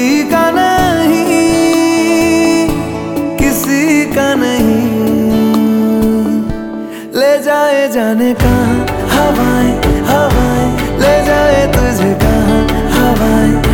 किसी का नहीं, किसी का नहीं। ले जाए जाने कहा, हवाएँ हवाएँ। ले जाए तुझे कहाँ, हवाएँ।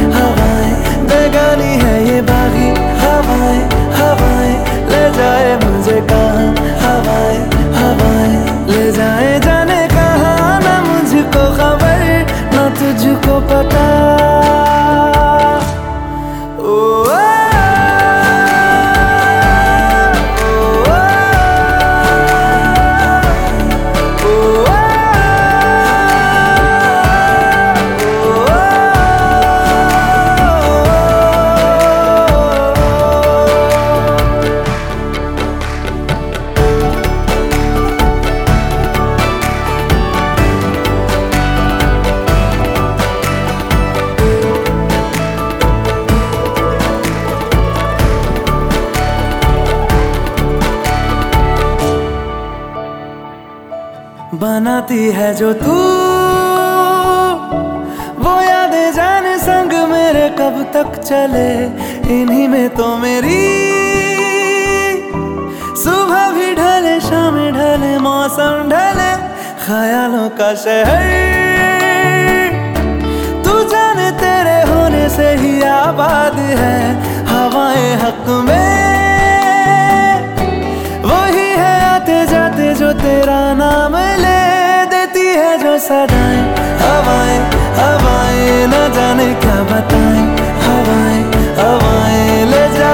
बनाती है जो तू। वो यादें जाने संग मेरे कब तक चले, इन्हीं में तो मेरी। सुबह भी ढले, शाम ढले, मौसम ढले, ख्यालों का शहर। तू जाने तेरे होने से ही आबाद है, हवाएँ हक में सदाएँ हवाएँ हवाएँ न जाने क्या बताएँ हवाएँ हवाएँ ले जाए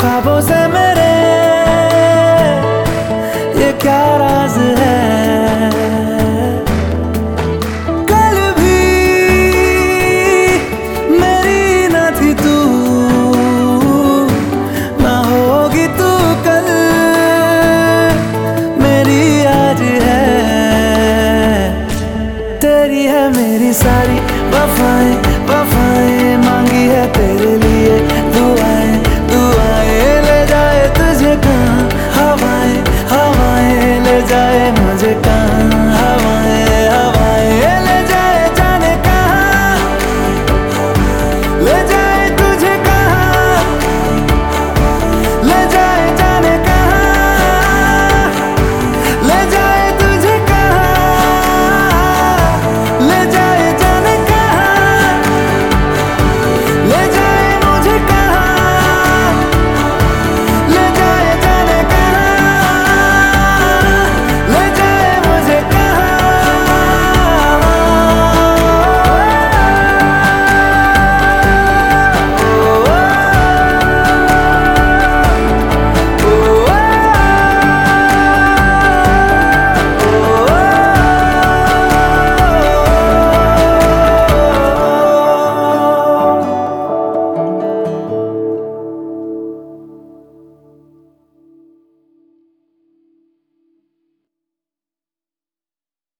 ख्वाबों से मेरे ये क्या राज है? कल भी मेरी न थी तू, ना होगी तू कल, मेरी आज है। तेरी है मेरी सारी वफाएँ।